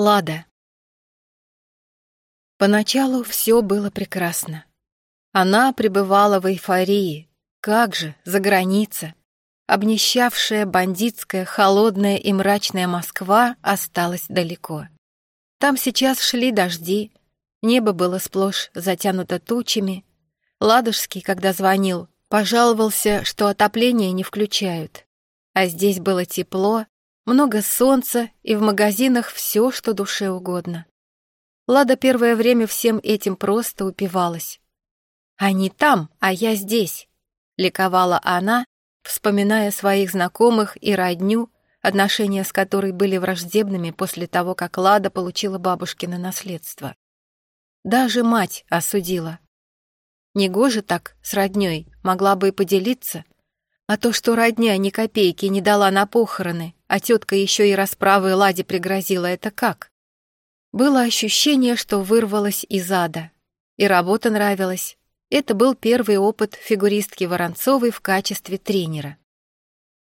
Лада. Поначалу все было прекрасно. Она пребывала в эйфории. Как же, за граница. Обнищавшая бандитская, холодная и мрачная Москва осталась далеко. Там сейчас шли дожди, небо было сплошь затянуто тучами. Ладожский, когда звонил, пожаловался, что отопление не включают. А здесь было тепло, много солнца и в магазинах все, что душе угодно. Лада первое время всем этим просто упивалась. «Они там, а я здесь», — ликовала она, вспоминая своих знакомых и родню, отношения с которой были враждебными после того, как Лада получила бабушкино наследство. Даже мать осудила. Негоже так с роднёй, могла бы и поделиться. А то, что родня ни копейки не дала на похороны, а тетка еще и расправой Ладе пригрозила, это как? Было ощущение, что вырвалась из ада. И работа нравилась. Это был первый опыт фигуристки Воронцовой в качестве тренера.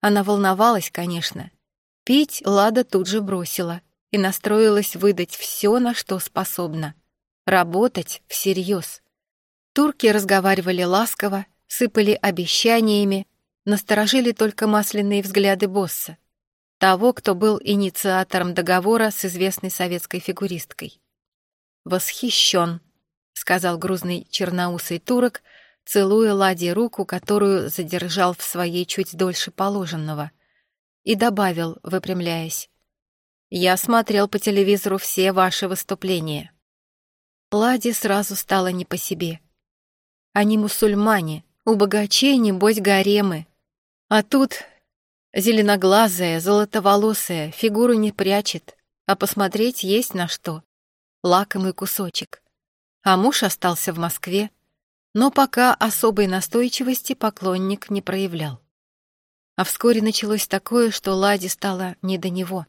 Она волновалась, конечно. Пить Лада тут же бросила и настроилась выдать все, на что способна. Работать всерьез. Турки разговаривали ласково, сыпали обещаниями, насторожили только масляные взгляды босса того, кто был инициатором договора с известной советской фигуристкой. «Восхищен», — сказал грузный черноусый турок, целуя Ладе руку, которую задержал в своей чуть дольше положенного, и добавил, выпрямляясь, «Я смотрел по телевизору все ваши выступления». Ладе сразу стало не по себе. Они мусульмане, у богачей, небось, гаремы. А тут Зеленоглазая, золотоволосая, фигуру не прячет, а посмотреть есть на что. Лакомый кусочек. А муж остался в Москве, но пока особой настойчивости поклонник не проявлял. А вскоре началось такое, что Ладе стало не до него.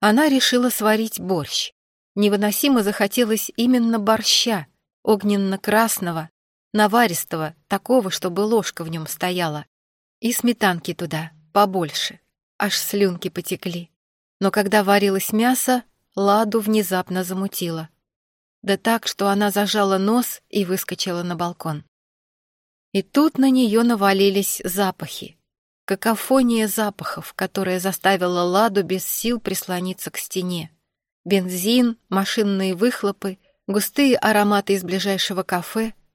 Она решила сварить борщ. Невыносимо захотелось именно борща, огненно-красного, наваристого, такого, чтобы ложка в нем стояла, и сметанки туда, побольше. Аж слюнки потекли. Но когда варилось мясо, Ладу внезапно замутило. Да так, что она зажала нос и выскочила на балкон. И тут на нее навалились запахи. Какофония запахов, которая заставила Ладу без сил прислониться к стене. Бензин, машинные выхлопы, густые ароматы из ближайшего кафе —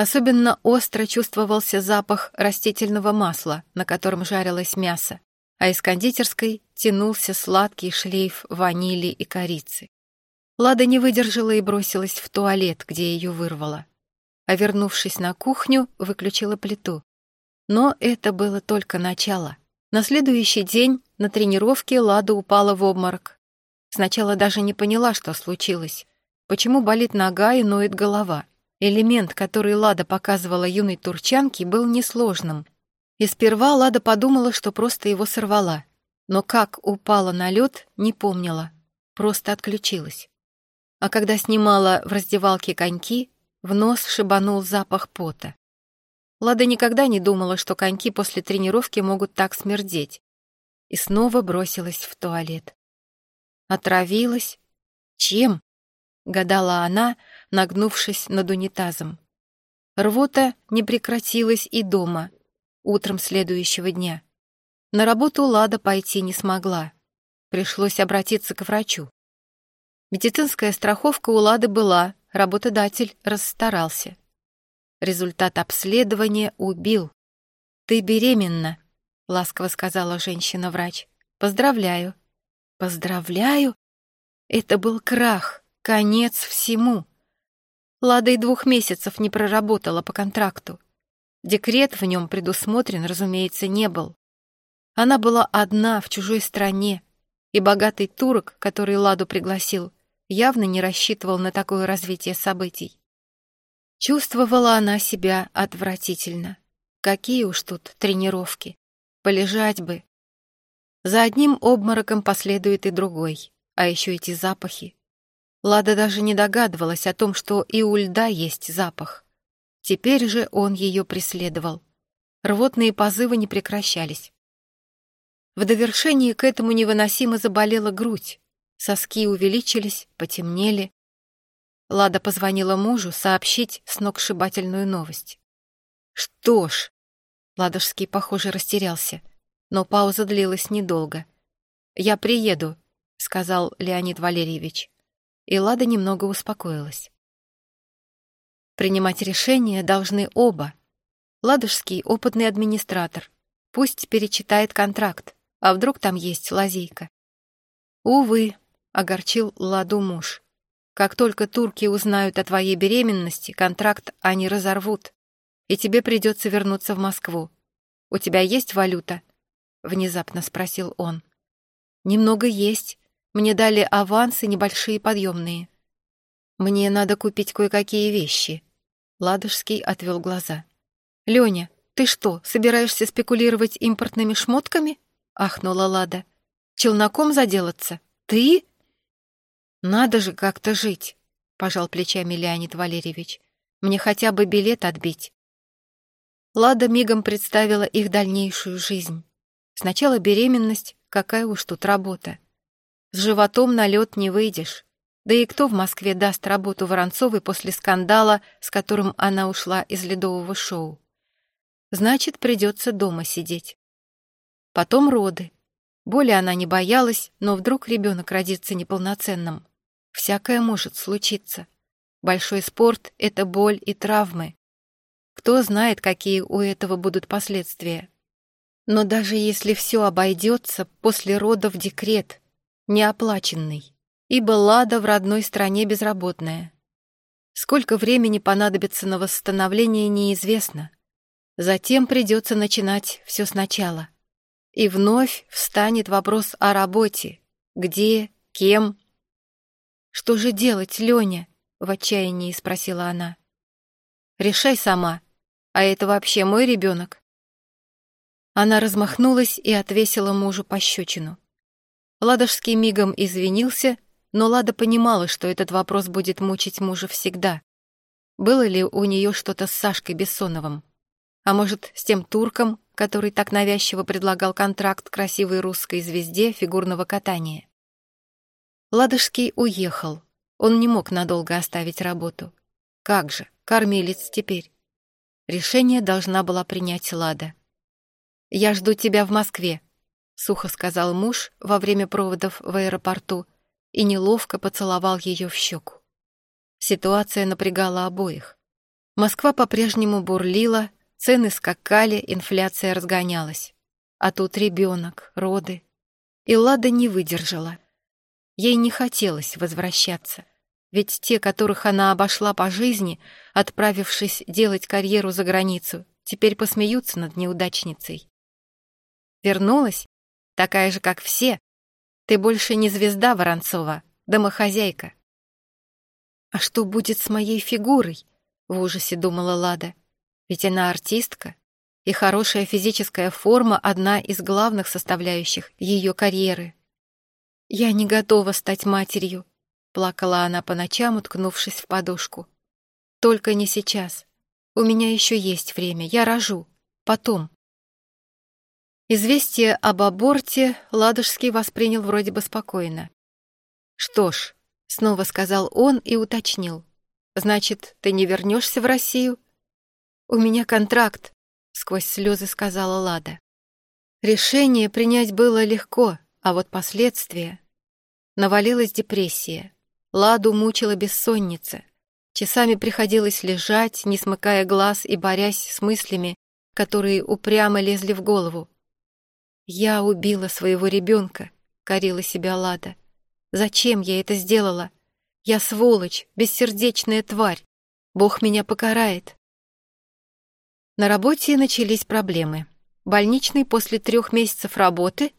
Особенно остро чувствовался запах растительного масла, на котором жарилось мясо, а из кондитерской тянулся сладкий шлейф ванили и корицы. Лада не выдержала и бросилась в туалет, где ее вырвало. А вернувшись на кухню, выключила плиту. Но это было только начало. На следующий день на тренировке Лада упала в обморок. Сначала даже не поняла, что случилось, почему болит нога и ноет голова. Элемент, который Лада показывала юной турчанке, был несложным. И сперва Лада подумала, что просто его сорвала. Но как упала на лед, не помнила. Просто отключилась. А когда снимала в раздевалке коньки, в нос шибанул запах пота. Лада никогда не думала, что коньки после тренировки могут так смердеть. И снова бросилась в туалет. Отравилась? Чем? Гадала она, нагнувшись над унитазом. Рвота не прекратилась и дома, утром следующего дня. На работу Лада пойти не смогла. Пришлось обратиться к врачу. Медицинская страховка у Лады была, работодатель расстарался. Результат обследования убил. «Ты беременна», — ласково сказала женщина-врач. «Поздравляю». «Поздравляю?» Это был крах, конец всему. Лада и двух месяцев не проработала по контракту. Декрет в нем предусмотрен, разумеется, не был. Она была одна в чужой стране, и богатый турок, который Ладу пригласил, явно не рассчитывал на такое развитие событий. Чувствовала она себя отвратительно. Какие уж тут тренировки. Полежать бы. За одним обмороком последует и другой, а еще эти запахи. Лада даже не догадывалась о том, что и у льда есть запах. Теперь же он ее преследовал. Рвотные позывы не прекращались. В довершении к этому невыносимо заболела грудь. Соски увеличились, потемнели. Лада позвонила мужу сообщить сногсшибательную новость. «Что ж...» Ладожский, похоже, растерялся, но пауза длилась недолго. «Я приеду», — сказал Леонид Валерьевич. И Лада немного успокоилась. Принимать решения должны оба. Ладожский — опытный администратор. Пусть перечитает контракт, а вдруг там есть лазейка. Увы, — огорчил Ладу муж. Как только турки узнают о твоей беременности, контракт они разорвут, и тебе придется вернуться в Москву. У тебя есть валюта? Внезапно спросил он. Немного есть. Мне дали авансы небольшие подъемные. Мне надо купить кое-какие вещи. Ладожский отвел глаза. «Леня, ты что, собираешься спекулировать импортными шмотками?» — ахнула Лада. «Челноком заделаться? Ты?» «Надо же как-то жить», — пожал плечами Леонид Валерьевич. «Мне хотя бы билет отбить». Лада мигом представила их дальнейшую жизнь. Сначала беременность, какая уж тут работа. С животом на лед не выйдешь. Да и кто в Москве даст работу Воронцовой после скандала, с которым она ушла из ледового шоу? Значит, придется дома сидеть. Потом роды. Боли она не боялась, но вдруг ребенок родится неполноценным. Всякое может случиться. Большой спорт — это боль и травмы. Кто знает, какие у этого будут последствия. Но даже если все обойдется, после родов декрет, неоплаченный ибо Лада в родной стране безработная. Сколько времени понадобится на восстановление, неизвестно. Затем придется начинать все сначала. И вновь встанет вопрос о работе. Где, кем? «Что же делать, Леня?» — в отчаянии спросила она. «Решай сама. А это вообще мой ребенок?» Она размахнулась и отвесила мужу пощечину. Ладожский мигом извинился — но Лада понимала, что этот вопрос будет мучить мужа всегда. Было ли у нее что-то с Сашкой Бессоновым? А может, с тем турком, который так навязчиво предлагал контракт красивой русской звезде фигурного катания? Ладожский уехал. Он не мог надолго оставить работу. Как же, кормилец теперь. Решение должна была принять Лада. «Я жду тебя в Москве», — сухо сказал муж во время проводов в аэропорту, и неловко поцеловал ее в щеку. Ситуация напрягала обоих. Москва по-прежнему бурлила, цены скакали, инфляция разгонялась. А тут ребенок, роды. И Лада не выдержала. Ей не хотелось возвращаться. Ведь те, которых она обошла по жизни, отправившись делать карьеру за границу, теперь посмеются над неудачницей. Вернулась, такая же, как все, ты больше не звезда Воронцова, домохозяйка. А что будет с моей фигурой? В ужасе думала Лада. Ведь она артистка, и хорошая физическая форма — одна из главных составляющих ее карьеры. «Я не готова стать матерью», — плакала она по ночам, уткнувшись в подушку. «Только не сейчас. У меня еще есть время, я рожу. Потом». Известие об аборте Ладожский воспринял вроде бы спокойно. «Что ж», — снова сказал он и уточнил, «значит, ты не вернешься в Россию?» «У меня контракт», — сквозь слезы сказала Лада. Решение принять было легко, а вот последствия... Навалилась депрессия. Ладу мучила бессонница. Часами приходилось лежать, не смыкая глаз и борясь с мыслями, которые упрямо лезли в голову. «Я убила своего ребенка», — корила себя Лада. «Зачем я это сделала? Я сволочь, бессердечная тварь. Бог меня покарает». На работе начались проблемы. Больничный после трех месяцев работы,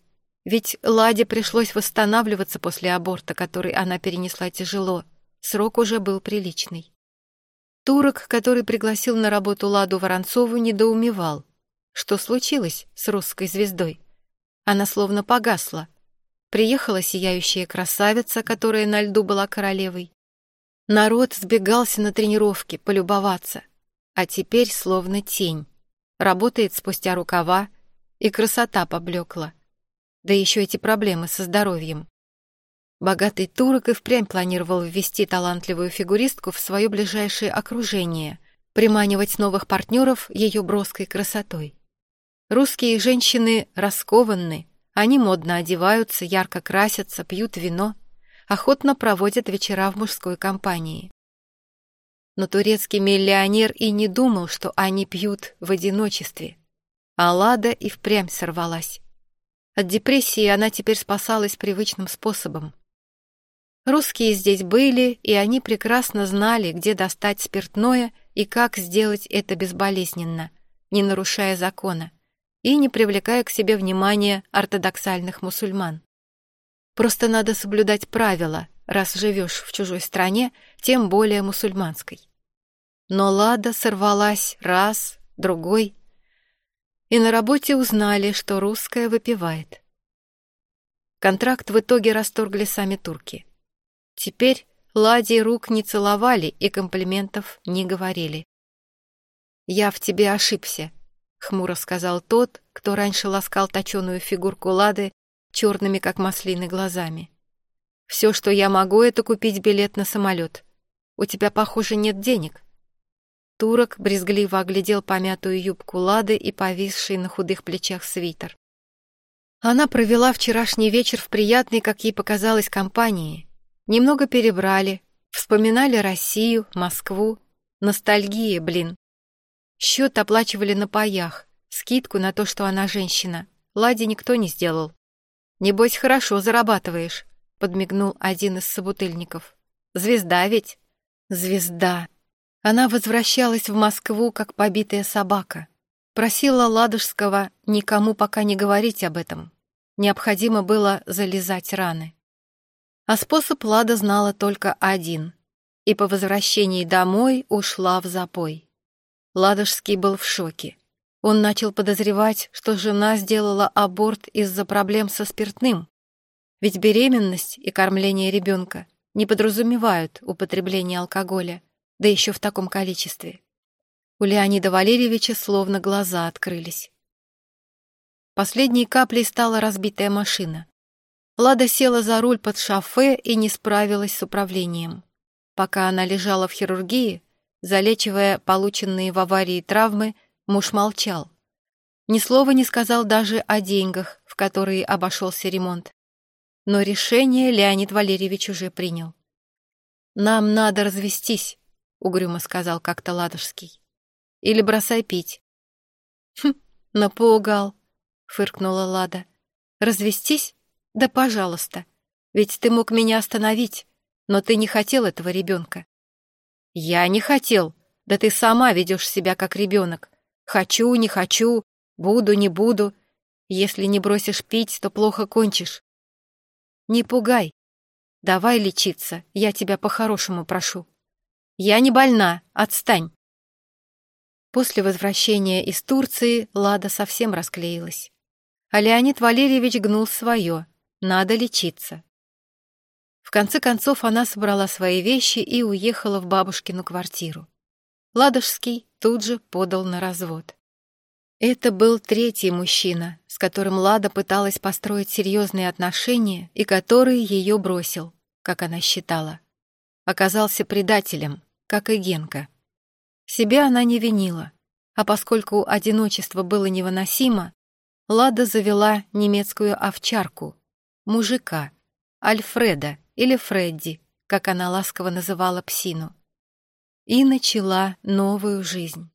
ведь Ладе пришлось восстанавливаться после аборта, который она перенесла тяжело, срок уже был приличный. Турок, который пригласил на работу Ладу Воронцову, недоумевал. Что случилось с русской звездой? Она словно погасла. Приехала сияющая красавица, которая на льду была королевой. Народ сбегался на тренировки, полюбоваться. А теперь словно тень. Работает спустя рукава, и красота поблекла. Да еще эти проблемы со здоровьем. Богатый турок и впрямь планировал ввести талантливую фигуристку в свое ближайшее окружение, приманивать новых партнеров ее броской красотой. Русские женщины раскованны, они модно одеваются, ярко красятся, пьют вино, охотно проводят вечера в мужской компании. Но турецкий миллионер и не думал, что они пьют в одиночестве. А Лада и впрямь сорвалась. От депрессии она теперь спасалась привычным способом. Русские здесь были, и они прекрасно знали, где достать спиртное и как сделать это безболезненно, не нарушая закона и не привлекая к себе внимания ортодоксальных мусульман. Просто надо соблюдать правила, раз живешь в чужой стране, тем более мусульманской. Но Лада сорвалась раз, другой, и на работе узнали, что русская выпивает. Контракт в итоге расторгли сами турки. Теперь Ладе рук не целовали и комплиментов не говорили. «Я в тебе ошибся», — хмуро сказал тот, кто раньше ласкал точеную фигурку Лады черными, как маслины, глазами. «Все, что я могу, это купить билет на самолет. У тебя, похоже, нет денег». Турок брезгливо оглядел помятую юбку Лады и повисший на худых плечах свитер. Она провела вчерашний вечер в приятной, как ей показалось, компании — Немного перебрали, вспоминали Россию, Москву. Ностальгия, блин. Счет оплачивали на паях, скидку на то, что она женщина. Ладе никто не сделал. «Небось, хорошо зарабатываешь», — подмигнул один из собутыльников. «Звезда ведь?» «Звезда». Она возвращалась в Москву, как побитая собака. Просила Ладожского никому пока не говорить об этом. Необходимо было залезать раны. А способ Лада знала только один, и по возвращении домой ушла в запой. Ладожский был в шоке. Он начал подозревать, что жена сделала аборт из-за проблем со спиртным, ведь беременность и кормление ребенка не подразумевают употребление алкоголя, да еще в таком количестве. У Леонида Валерьевича словно глаза открылись. Последней каплей стала разбитая машина. Лада села за руль под шофе и не справилась с управлением. Пока она лежала в хирургии, залечивая полученные в аварии травмы, муж молчал. Ни слова не сказал даже о деньгах, в которые обошелся ремонт. Но решение Леонид Валерьевич уже принял. «Нам надо развестись», — угрюмо сказал как-то Ладожский. «Или бросай пить». «Хм, напугал», — фыркнула Лада. «Развестись? Да пожалуйста, ведь ты мог меня остановить, но ты не хотел этого ребенка. Я не хотел, да ты сама ведешь себя как ребенок. Хочу, не хочу, буду, не буду. Если не бросишь пить, то плохо кончишь. Не пугай. Давай лечиться, я тебя по-хорошему прошу. Я не больна, отстань. После возвращения из Турции Лада совсем расклеилась. А Леонид Валерьевич гнул свое. Надо лечиться. В конце концов она собрала свои вещи и уехала в бабушкину квартиру. Ладожский тут же подал на развод. Это был третий мужчина, с которым Лада пыталась построить серьезные отношения и который ее бросил, как она считала. Оказался предателем, как и Генка. Себя она не винила, а поскольку одиночество было невыносимо, Лада завела немецкую овчарку — мужика, Альфреда или Фредди, как она ласково называла псину, и начала новую жизнь.